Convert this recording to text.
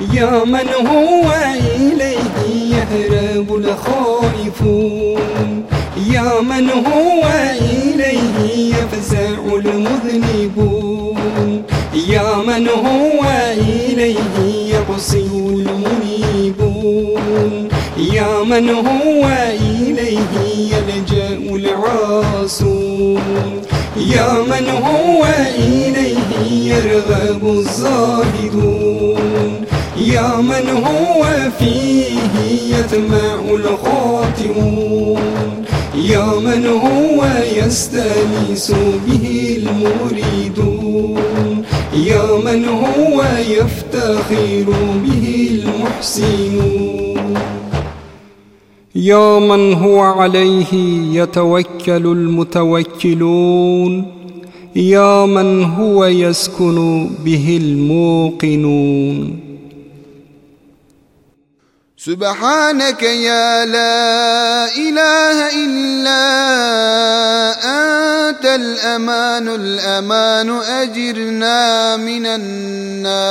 يا من هو إليه يهرب الخائفون. يا من هو إليه يفزع المذنبون. يا من هو إليه يقصي المنيبون. يا من هو إليه يلجأ العاصون. يا من هو إليه يرغب الزاهدون. يا من هو فيه يطمع الخاطئون. يا من هو يستانس به المريدون. يا من هو يفتخر به المحسنون. يا من هو عليه يتوكل المتوكلون. يا من هو يسكن به الموقنون. سبحانك يا لا إله إلا أنت الأمان الأمان أجرنا من النار.